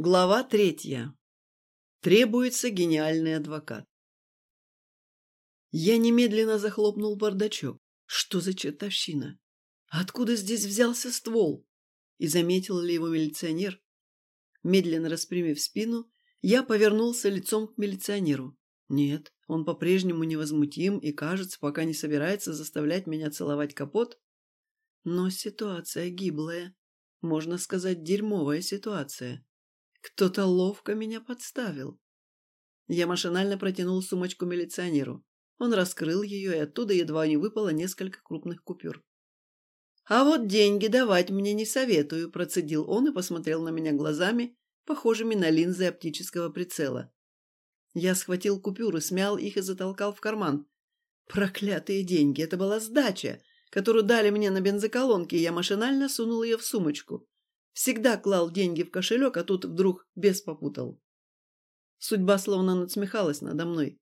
Глава третья. Требуется гениальный адвокат. Я немедленно захлопнул бардачок. Что за чертовщина? Откуда здесь взялся ствол? И заметил ли его милиционер? Медленно распрямив спину, я повернулся лицом к милиционеру. Нет, он по-прежнему невозмутим и, кажется, пока не собирается заставлять меня целовать капот. Но ситуация гиблая. Можно сказать, дерьмовая ситуация. Кто-то ловко меня подставил. Я машинально протянул сумочку милиционеру. Он раскрыл ее, и оттуда едва не выпало несколько крупных купюр. «А вот деньги давать мне не советую», – процедил он и посмотрел на меня глазами, похожими на линзы оптического прицела. Я схватил купюры, смял их и затолкал в карман. Проклятые деньги! Это была сдача, которую дали мне на бензоколонке, и я машинально сунул ее в сумочку. Всегда клал деньги в кошелек, а тут вдруг бес попутал. Судьба словно надсмехалась надо мной.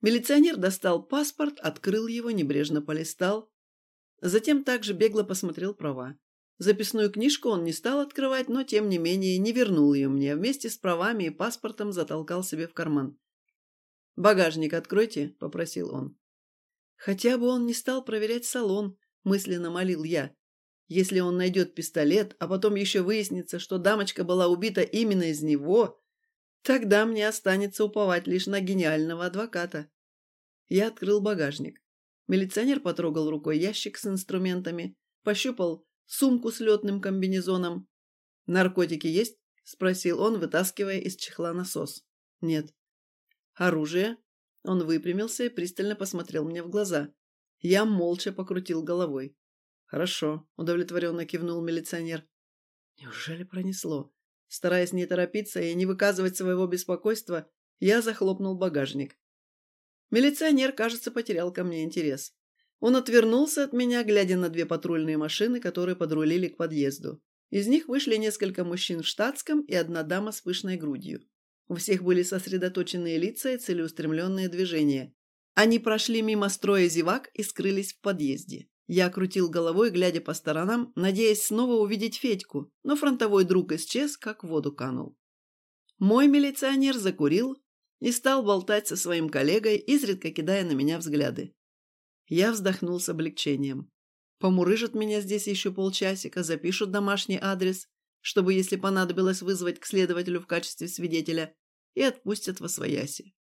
Милиционер достал паспорт, открыл его, небрежно полистал. Затем также бегло посмотрел права. Записную книжку он не стал открывать, но, тем не менее, не вернул ее мне. Вместе с правами и паспортом затолкал себе в карман. «Багажник откройте», — попросил он. «Хотя бы он не стал проверять салон», — мысленно молил я. Если он найдет пистолет, а потом еще выяснится, что дамочка была убита именно из него, тогда мне останется уповать лишь на гениального адвоката. Я открыл багажник. Милиционер потрогал рукой ящик с инструментами, пощупал сумку с летным комбинезоном. «Наркотики есть?» – спросил он, вытаскивая из чехла насос. «Нет». «Оружие?» Он выпрямился и пристально посмотрел мне в глаза. Я молча покрутил головой. «Хорошо», — удовлетворенно кивнул милиционер. Неужели пронесло? Стараясь не торопиться и не выказывать своего беспокойства, я захлопнул багажник. Милиционер, кажется, потерял ко мне интерес. Он отвернулся от меня, глядя на две патрульные машины, которые подрулили к подъезду. Из них вышли несколько мужчин в штатском и одна дама с пышной грудью. У всех были сосредоточенные лица и целеустремленные движения. Они прошли мимо строя зевак и скрылись в подъезде. Я крутил головой, глядя по сторонам, надеясь снова увидеть Федьку, но фронтовой друг исчез, как в воду канул. Мой милиционер закурил и стал болтать со своим коллегой, изредка кидая на меня взгляды. Я вздохнул с облегчением. Помурыжат меня здесь еще полчасика, запишут домашний адрес, чтобы, если понадобилось, вызвать к следователю в качестве свидетеля, и отпустят во свояси.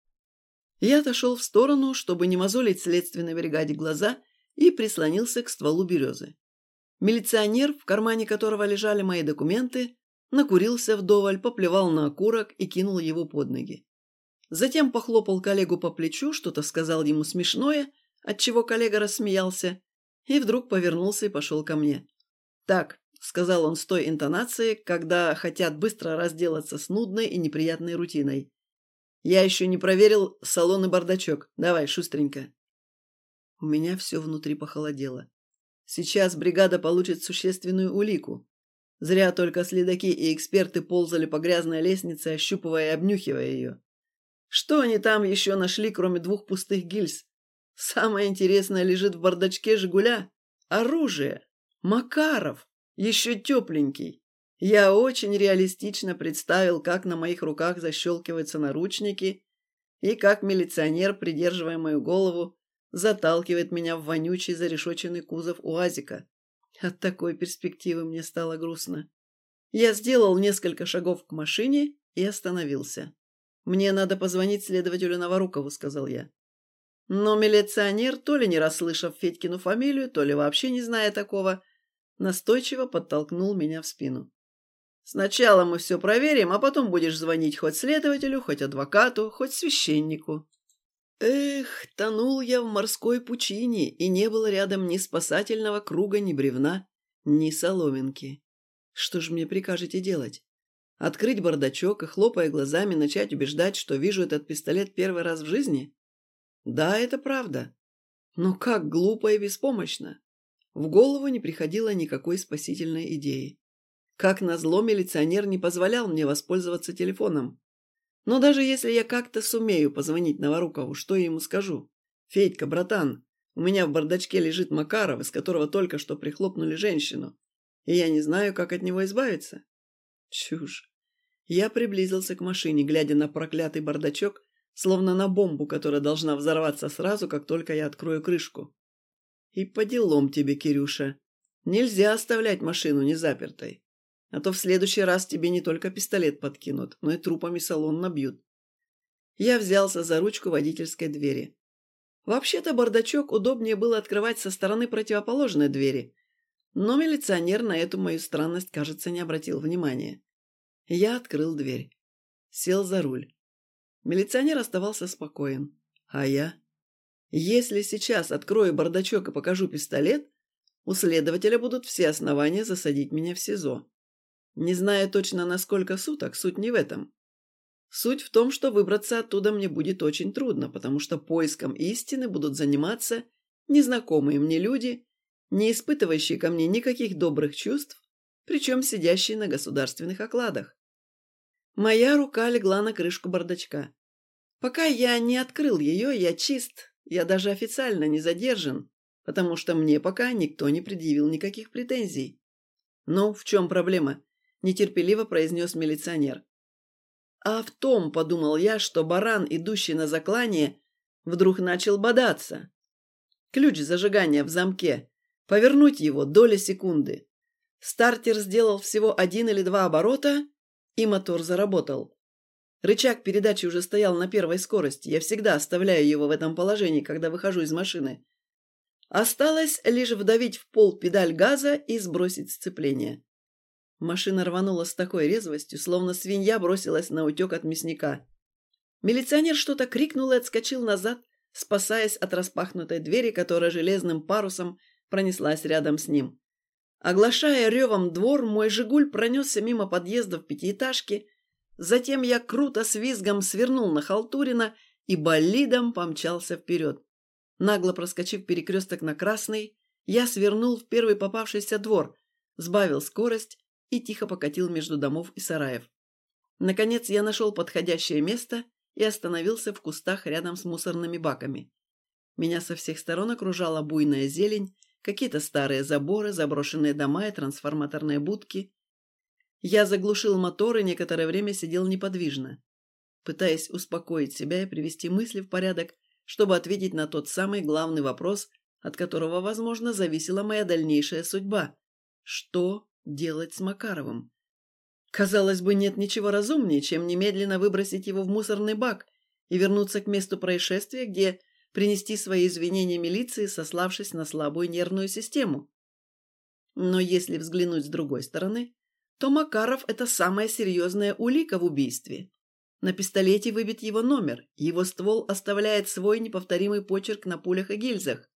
Я отошел в сторону, чтобы не мозолить следственной бригаде глаза и прислонился к стволу березы. Милиционер, в кармане которого лежали мои документы, накурился вдоволь, поплевал на окурок и кинул его под ноги. Затем похлопал коллегу по плечу, что-то сказал ему смешное, отчего коллега рассмеялся, и вдруг повернулся и пошел ко мне. «Так», — сказал он с той интонацией, когда хотят быстро разделаться с нудной и неприятной рутиной. «Я еще не проверил салон и бардачок. Давай, шустренько». У меня все внутри похолодело. Сейчас бригада получит существенную улику. Зря только следаки и эксперты ползали по грязной лестнице, ощупывая и обнюхивая ее. Что они там еще нашли, кроме двух пустых гильз? Самое интересное лежит в бардачке «Жигуля». Оружие. Макаров. Еще тепленький. Я очень реалистично представил, как на моих руках защелкиваются наручники и как милиционер, придерживая мою голову, заталкивает меня в вонючий зарешоченный кузов УАЗика. От такой перспективы мне стало грустно. Я сделал несколько шагов к машине и остановился. «Мне надо позвонить следователю Новорукову», — сказал я. Но милиционер, то ли не расслышав Федькину фамилию, то ли вообще не зная такого, настойчиво подтолкнул меня в спину. «Сначала мы все проверим, а потом будешь звонить хоть следователю, хоть адвокату, хоть священнику». Эх, тонул я в морской пучине, и не было рядом ни спасательного круга, ни бревна, ни соломинки. Что ж мне прикажете делать? Открыть бардачок и, хлопая глазами, начать убеждать, что вижу этот пистолет первый раз в жизни? Да, это правда. Но как глупо и беспомощно. В голову не приходило никакой спасительной идеи. Как назло, милиционер не позволял мне воспользоваться телефоном. Но даже если я как-то сумею позвонить Новорукову, что я ему скажу? «Федька, братан, у меня в бардачке лежит Макаров, из которого только что прихлопнули женщину, и я не знаю, как от него избавиться». Чушь. Я приблизился к машине, глядя на проклятый бардачок, словно на бомбу, которая должна взорваться сразу, как только я открою крышку. И по делам тебе, Кирюша. Нельзя оставлять машину незапертой. А то в следующий раз тебе не только пистолет подкинут, но и трупами салон набьют. Я взялся за ручку водительской двери. Вообще-то бардачок удобнее было открывать со стороны противоположной двери, но милиционер на эту мою странность, кажется, не обратил внимания. Я открыл дверь. Сел за руль. Милиционер оставался спокоен. А я? Если сейчас открою бардачок и покажу пистолет, у следователя будут все основания засадить меня в СИЗО. Не зная точно на сколько суток, суть не в этом. Суть в том, что выбраться оттуда мне будет очень трудно, потому что поиском истины будут заниматься незнакомые мне люди, не испытывающие ко мне никаких добрых чувств, причем сидящие на государственных окладах. Моя рука легла на крышку бардачка. Пока я не открыл ее, я чист, я даже официально не задержан, потому что мне пока никто не предъявил никаких претензий. «Ну, в чем проблема?» – нетерпеливо произнес милиционер. А в том, подумал я, что баран, идущий на заклание, вдруг начал бодаться. Ключ зажигания в замке. Повернуть его доли секунды. Стартер сделал всего один или два оборота, и мотор заработал. Рычаг передачи уже стоял на первой скорости. Я всегда оставляю его в этом положении, когда выхожу из машины. Осталось лишь вдавить в пол педаль газа и сбросить сцепление. Машина рванула с такой резвостью, словно свинья бросилась на утек от мясника. Милиционер что-то крикнул и отскочил назад, спасаясь от распахнутой двери, которая железным парусом пронеслась рядом с ним. Оглашая ревом двор, мой «Жигуль» пронесся мимо подъездов пятиэтажки, затем я круто с визгом свернул на Халтурина и болидом помчался вперед. Нагло проскочив перекресток на Красный, я свернул в первый попавшийся двор, сбавил скорость и тихо покатил между домов и сараев. Наконец я нашел подходящее место и остановился в кустах рядом с мусорными баками. Меня со всех сторон окружала буйная зелень, какие-то старые заборы, заброшенные дома и трансформаторные будки. Я заглушил мотор и некоторое время сидел неподвижно, пытаясь успокоить себя и привести мысли в порядок, чтобы ответить на тот самый главный вопрос, от которого, возможно, зависела моя дальнейшая судьба. Что делать с Макаровым? Казалось бы, нет ничего разумнее, чем немедленно выбросить его в мусорный бак и вернуться к месту происшествия, где принести свои извинения милиции, сославшись на слабую нервную систему. Но если взглянуть с другой стороны, то Макаров – это самая серьезная улика в убийстве. На пистолете выбит его номер, его ствол оставляет свой неповторимый почерк на пулях и гильзах.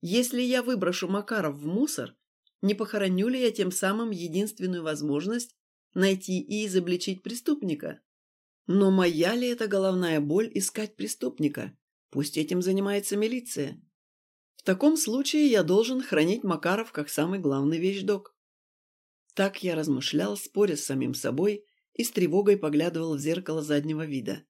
Если я выброшу Макаров в мусор, не похороню ли я тем самым единственную возможность найти и изобличить преступника? Но моя ли это головная боль искать преступника? Пусть этим занимается милиция. В таком случае я должен хранить Макаров как самый главный вещдок. Так я размышлял, споря с самим собой, и с тревогой поглядывал в зеркало заднего вида.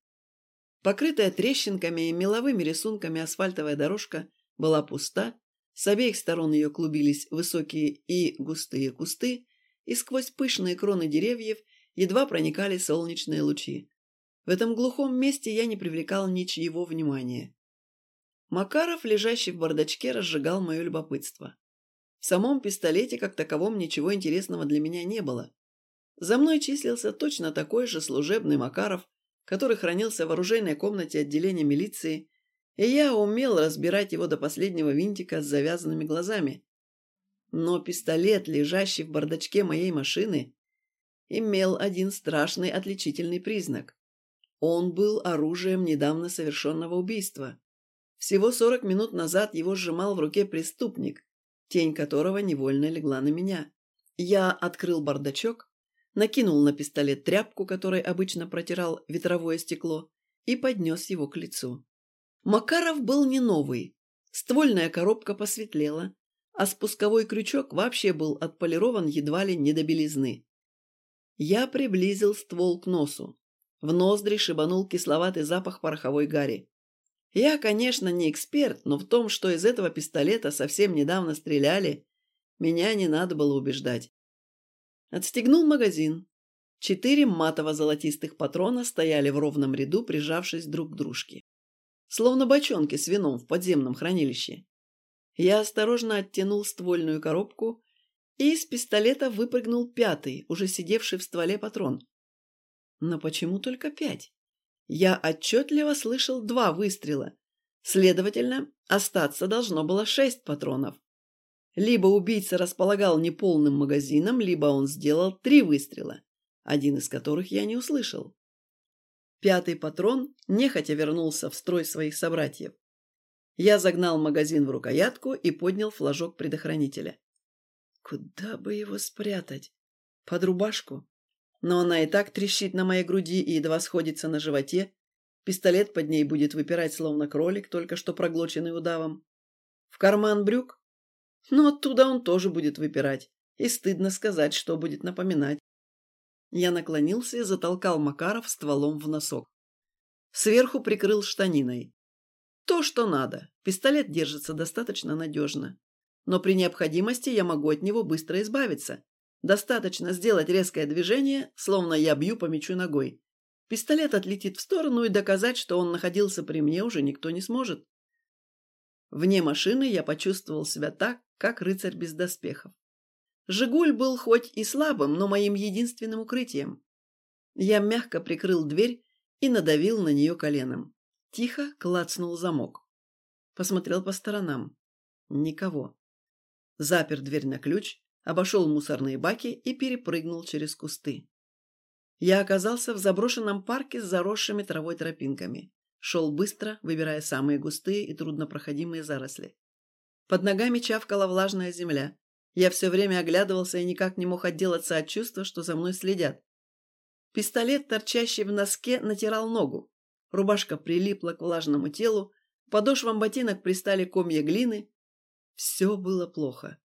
Покрытая трещинками и меловыми рисунками асфальтовая дорожка была пуста с обеих сторон ее клубились высокие и густые кусты, и сквозь пышные кроны деревьев едва проникали солнечные лучи. В этом глухом месте я не привлекал ничьего внимания. Макаров, лежащий в бардачке, разжигал мое любопытство. В самом пистолете, как таковом, ничего интересного для меня не было. За мной числился точно такой же служебный Макаров, который хранился в оружейной комнате отделения милиции и я умел разбирать его до последнего винтика с завязанными глазами. Но пистолет, лежащий в бардачке моей машины, имел один страшный отличительный признак. Он был оружием недавно совершенного убийства. Всего сорок минут назад его сжимал в руке преступник, тень которого невольно легла на меня. Я открыл бардачок, накинул на пистолет тряпку, которой обычно протирал ветровое стекло, и поднес его к лицу. Макаров был не новый. Ствольная коробка посветлела, а спусковой крючок вообще был отполирован едва ли не до белизны. Я приблизил ствол к носу. В ноздри шибанул кисловатый запах пороховой гари. Я, конечно, не эксперт, но в том, что из этого пистолета совсем недавно стреляли, меня не надо было убеждать. Отстегнул магазин. Четыре матово-золотистых патрона стояли в ровном ряду, прижавшись друг к дружке. Словно бочонки с вином в подземном хранилище. Я осторожно оттянул ствольную коробку, и из пистолета выпрыгнул пятый, уже сидевший в стволе патрон. Но почему только пять? Я отчетливо слышал два выстрела. Следовательно, остаться должно было шесть патронов. Либо убийца располагал неполным магазином, либо он сделал три выстрела один из которых я не услышал. Пятый патрон нехотя вернулся в строй своих собратьев. Я загнал магазин в рукоятку и поднял флажок предохранителя. Куда бы его спрятать? Под рубашку? Но она и так трещит на моей груди и едва сходится на животе. Пистолет под ней будет выпирать, словно кролик, только что проглоченный удавом. В карман брюк? Но оттуда он тоже будет выпирать. И стыдно сказать, что будет напоминать. Я наклонился и затолкал Макаров стволом в носок. Сверху прикрыл штаниной. То, что надо. Пистолет держится достаточно надежно. Но при необходимости я могу от него быстро избавиться. Достаточно сделать резкое движение, словно я бью по мячу ногой. Пистолет отлетит в сторону, и доказать, что он находился при мне, уже никто не сможет. Вне машины я почувствовал себя так, как рыцарь без доспехов. «Жигуль» был хоть и слабым, но моим единственным укрытием. Я мягко прикрыл дверь и надавил на нее коленом. Тихо клацнул замок. Посмотрел по сторонам. Никого. Запер дверь на ключ, обошел мусорные баки и перепрыгнул через кусты. Я оказался в заброшенном парке с заросшими травой тропинками. Шел быстро, выбирая самые густые и труднопроходимые заросли. Под ногами чавкала влажная земля. Я все время оглядывался и никак не мог отделаться от чувства, что за мной следят. Пистолет, торчащий в носке, натирал ногу. Рубашка прилипла к влажному телу, подошвам ботинок пристали комья глины. Все было плохо.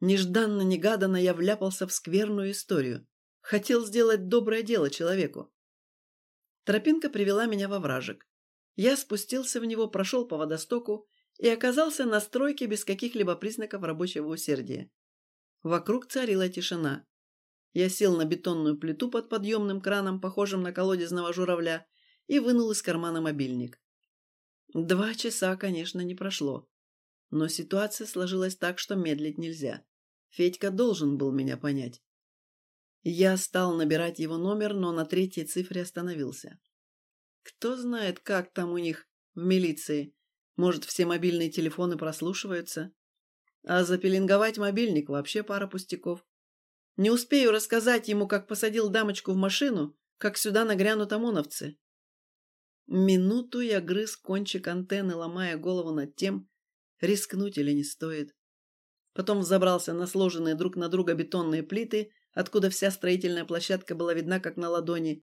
Нежданно-негаданно я вляпался в скверную историю. Хотел сделать доброе дело человеку. Тропинка привела меня во вражек. Я спустился в него, прошел по водостоку и оказался на стройке без каких-либо признаков рабочего усердия. Вокруг царила тишина. Я сел на бетонную плиту под подъемным краном, похожим на колодезного журавля, и вынул из кармана мобильник. Два часа, конечно, не прошло. Но ситуация сложилась так, что медлить нельзя. Федька должен был меня понять. Я стал набирать его номер, но на третьей цифре остановился. Кто знает, как там у них в милиции. Может, все мобильные телефоны прослушиваются? А запеленговать мобильник вообще пара пустяков. Не успею рассказать ему, как посадил дамочку в машину, как сюда нагрянут ОМОНовцы. Минуту я грыз кончик антенны, ломая голову над тем, рискнуть или не стоит. Потом взобрался на сложенные друг на друга бетонные плиты, откуда вся строительная площадка была видна как на ладони,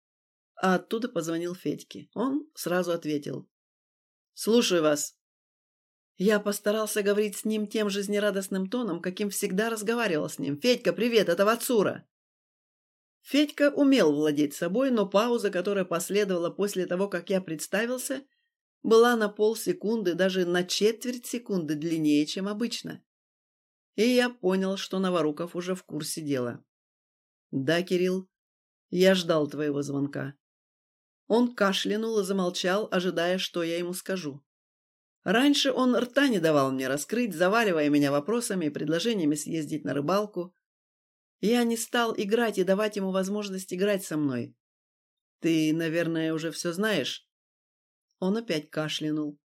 а оттуда позвонил Федьке. Он сразу ответил. «Слушаю вас». Я постарался говорить с ним тем жизнерадостным тоном, каким всегда разговаривал с ним. «Федька, привет, это Вацура!» Федька умел владеть собой, но пауза, которая последовала после того, как я представился, была на полсекунды, даже на четверть секунды длиннее, чем обычно. И я понял, что Новоруков уже в курсе дела. «Да, Кирилл, я ждал твоего звонка. Он кашлянул и замолчал, ожидая, что я ему скажу. Раньше он рта не давал мне раскрыть, заваливая меня вопросами и предложениями съездить на рыбалку. Я не стал играть и давать ему возможность играть со мной. Ты, наверное, уже все знаешь? Он опять кашлянул.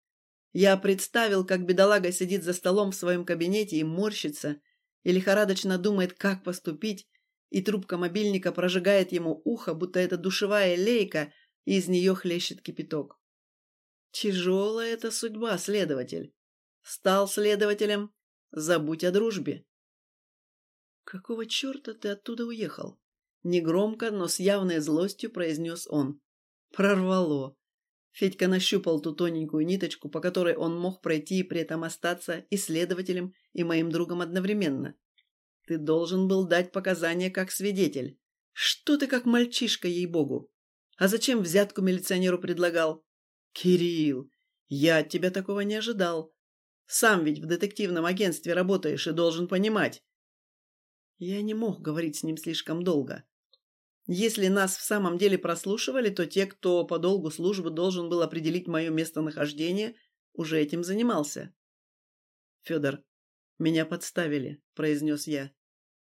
Я представил, как бедолага сидит за столом в своем кабинете и морщится, и лихорадочно думает, как поступить, и трубка мобильника прожигает ему ухо, будто это душевая лейка, и из нее хлещет кипяток. Тяжелая эта судьба, следователь. Стал следователем, забудь о дружбе. Какого черта ты оттуда уехал? Негромко, но с явной злостью произнес он. Прорвало. Федька нащупал ту тоненькую ниточку, по которой он мог пройти и при этом остаться и следователем, и моим другом одновременно. Ты должен был дать показания как свидетель. Что ты как мальчишка, ей-богу? А зачем взятку милиционеру предлагал? Кирилл, я от тебя такого не ожидал. Сам ведь в детективном агентстве работаешь и должен понимать. Я не мог говорить с ним слишком долго. Если нас в самом деле прослушивали, то те, кто по долгу службы должен был определить мое местонахождение, уже этим занимался. Федор, меня подставили, произнес я.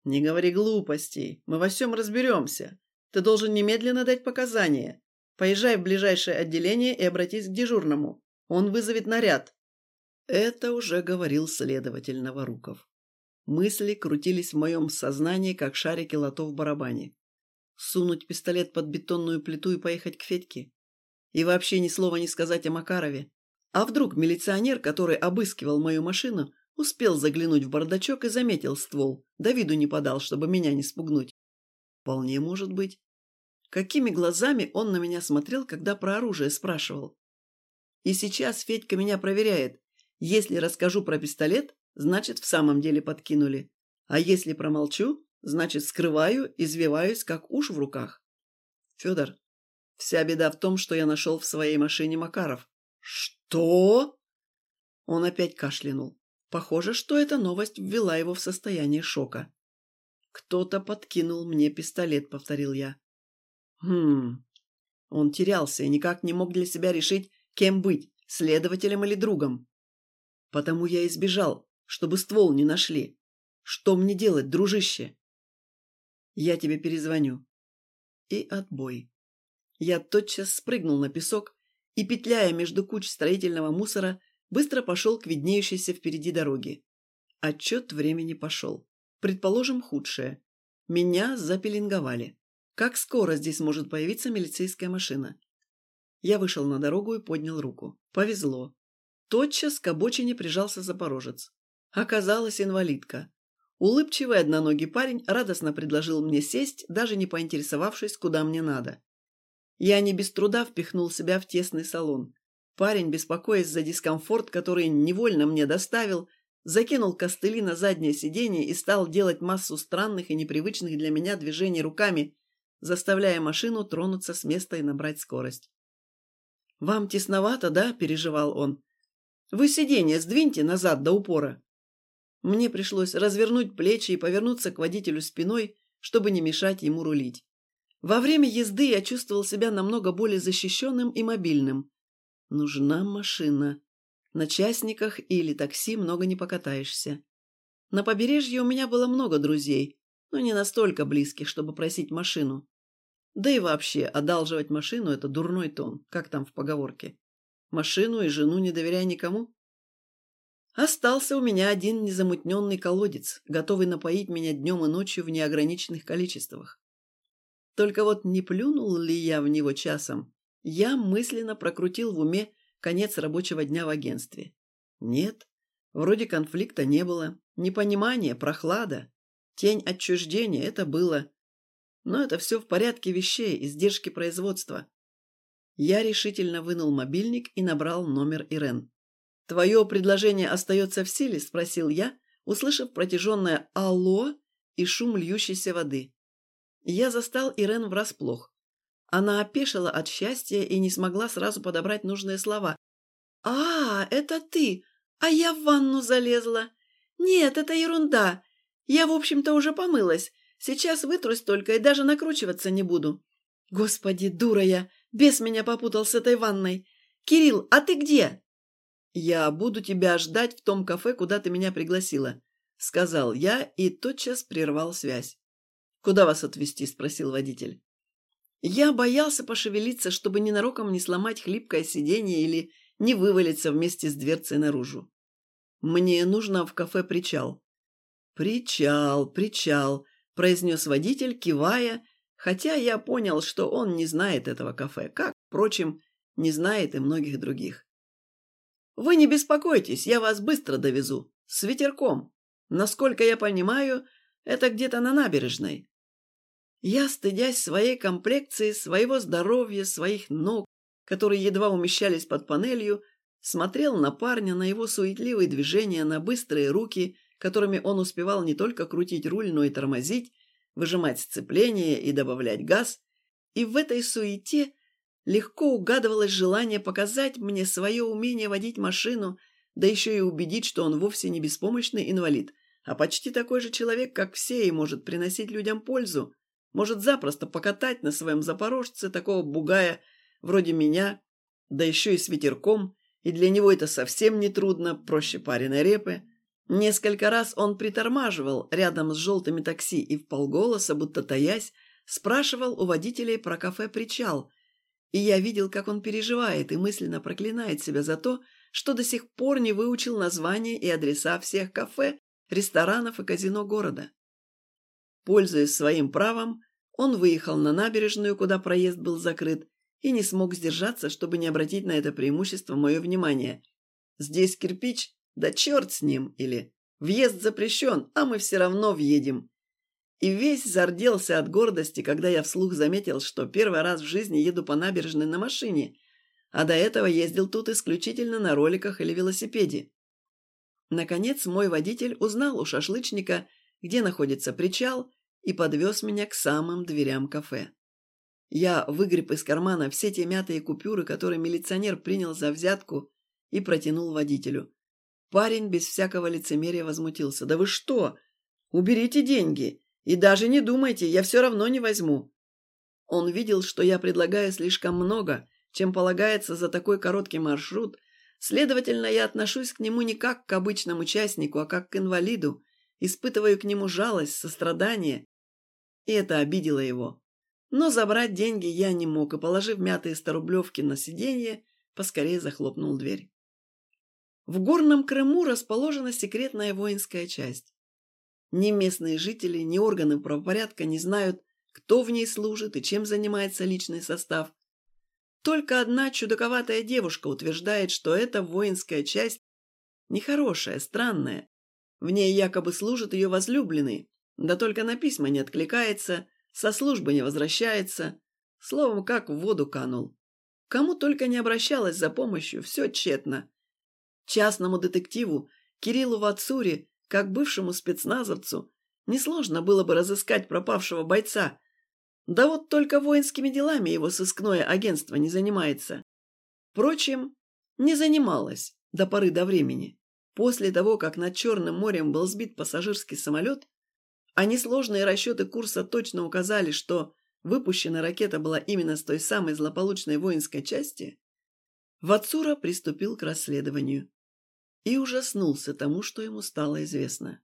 Не говори глупостей, мы во всем разберемся. Ты должен немедленно дать показания. Поезжай в ближайшее отделение и обратись к дежурному. Он вызовет наряд. Это уже говорил следователь Новоруков. Мысли крутились в моем сознании, как шарики лото в барабане. Сунуть пистолет под бетонную плиту и поехать к Федьке? И вообще ни слова не сказать о Макарове? А вдруг милиционер, который обыскивал мою машину, успел заглянуть в бардачок и заметил ствол, да виду не подал, чтобы меня не спугнуть? Вполне может быть. Какими глазами он на меня смотрел, когда про оружие спрашивал? И сейчас Федька меня проверяет. Если расскажу про пистолет, значит, в самом деле подкинули. А если промолчу, значит, скрываю, извиваюсь, как уж в руках. Федор, вся беда в том, что я нашел в своей машине Макаров. Что? Он опять кашлянул. Похоже, что эта новость ввела его в состояние шока. «Кто-то подкинул мне пистолет», — повторил я. «Хм...» Он терялся и никак не мог для себя решить, кем быть, следователем или другом. Потому я и сбежал, чтобы ствол не нашли. Что мне делать, дружище? Я тебе перезвоню. И отбой. Я тотчас спрыгнул на песок и, петляя между куч строительного мусора, быстро пошел к виднеющейся впереди дороге. Отчет времени пошел. Предположим, худшее. Меня запеленговали. Как скоро здесь может появиться милицейская машина? Я вышел на дорогу и поднял руку. Повезло. Тотчас к обочине прижался запорожец. Оказалась инвалидка. Улыбчивый одноногий парень радостно предложил мне сесть, даже не поинтересовавшись, куда мне надо. Я не без труда впихнул себя в тесный салон. Парень, беспокоясь за дискомфорт, который невольно мне доставил, закинул костыли на заднее сиденье и стал делать массу странных и непривычных для меня движений руками, заставляя машину тронуться с места и набрать скорость. «Вам тесновато, да?» – переживал он. «Вы сиденье сдвиньте назад до упора». Мне пришлось развернуть плечи и повернуться к водителю спиной, чтобы не мешать ему рулить. Во время езды я чувствовал себя намного более защищенным и мобильным. Нужна машина. На частниках или такси много не покатаешься. На побережье у меня было много друзей, но не настолько близких, чтобы просить машину. Да и вообще, одалживать машину – это дурной тон, как там в поговорке. Машину и жену не доверяй никому. Остался у меня один незамутненный колодец, готовый напоить меня днем и ночью в неограниченных количествах. Только вот не плюнул ли я в него часом, я мысленно прокрутил в уме конец рабочего дня в агентстве. Нет, вроде конфликта не было, непонимание, прохлада, тень отчуждения – это было. Но это все в порядке вещей, издержки производства. Я решительно вынул мобильник и набрал номер Ирен. «Твое предложение остается в силе?» – спросил я, услышав протяженное «Алло» и шум льющейся воды. Я застал Ирен врасплох. Она опешила от счастья и не смогла сразу подобрать нужные слова. «А, это ты! А я в ванну залезла! Нет, это ерунда! Я, в общем-то, уже помылась. Сейчас вытрусь только и даже накручиваться не буду. Господи, дура я! Бес меня попутал с этой ванной! Кирилл, а ты где?» «Я буду тебя ждать в том кафе, куда ты меня пригласила», — сказал я и тотчас прервал связь. «Куда вас отвезти?» — спросил водитель. Я боялся пошевелиться, чтобы ненароком не сломать хлипкое сиденье или не вывалиться вместе с дверцей наружу. Мне нужно в кафе «Причал». «Причал, причал», – произнес водитель, кивая, хотя я понял, что он не знает этого кафе, как, впрочем, не знает и многих других. «Вы не беспокойтесь, я вас быстро довезу. С ветерком. Насколько я понимаю, это где-то на набережной. Я, стыдясь своей комплекции, своего здоровья, своих ног, которые едва умещались под панелью, смотрел на парня, на его суетливые движения, на быстрые руки, которыми он успевал не только крутить руль, но и тормозить, выжимать сцепление и добавлять газ. И в этой суете легко угадывалось желание показать мне свое умение водить машину, да еще и убедить, что он вовсе не беспомощный инвалид, а почти такой же человек, как все, и может приносить людям пользу. Может запросто покатать на своем запорожце такого бугая вроде меня, да еще и с ветерком, и для него это совсем не трудно, проще пареной репы. Несколько раз он притормаживал рядом с желтыми такси и в полголоса, будто таясь, спрашивал у водителей про кафе «Причал», и я видел, как он переживает и мысленно проклинает себя за то, что до сих пор не выучил названия и адреса всех кафе, ресторанов и казино города. Пользуясь своим правом, он выехал на набережную, куда проезд был закрыт, и не смог сдержаться, чтобы не обратить на это преимущество мое внимание. Здесь кирпич, да черт с ним, или въезд запрещен, а мы все равно въедем. И весь зарделся от гордости, когда я вслух заметил, что первый раз в жизни еду по набережной на машине, а до этого ездил тут исключительно на роликах или велосипеде. Наконец мой водитель узнал у шашлычника, где находится причал, и подвез меня к самым дверям кафе. Я выгреб из кармана все те мятые купюры, которые милиционер принял за взятку, и протянул водителю. Парень без всякого лицемерия возмутился. «Да вы что? Уберите деньги! И даже не думайте, я все равно не возьму!» Он видел, что я предлагаю слишком много, чем полагается за такой короткий маршрут, следовательно, я отношусь к нему не как к обычному участнику, а как к инвалиду, испытываю к нему жалость, сострадание и это обидело его. Но забрать деньги я не мог, и, положив мятые сторублевки на сиденье, поскорее захлопнул дверь. В Горном Крыму расположена секретная воинская часть. Ни местные жители, ни органы правопорядка не знают, кто в ней служит и чем занимается личный состав. Только одна чудаковатая девушка утверждает, что эта воинская часть нехорошая, странная. В ней якобы служит ее возлюбленный, да только на письма не откликается, со службы не возвращается. Словом, как в воду канул. Кому только не обращалась за помощью, все тщетно. Частному детективу Кириллу Вацури, как бывшему спецназовцу, несложно было бы разыскать пропавшего бойца. Да вот только воинскими делами его сыскное агентство не занимается. Впрочем, не занималось до поры до времени. После того, как над Черным морем был сбит пассажирский самолет, а несложные расчеты курса точно указали, что выпущена ракета была именно с той самой злополучной воинской части, Вацура приступил к расследованию и ужаснулся тому, что ему стало известно.